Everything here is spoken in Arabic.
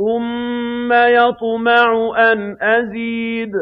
ثُمَّ يَطْمَعُ أَنْ أَزِيدَ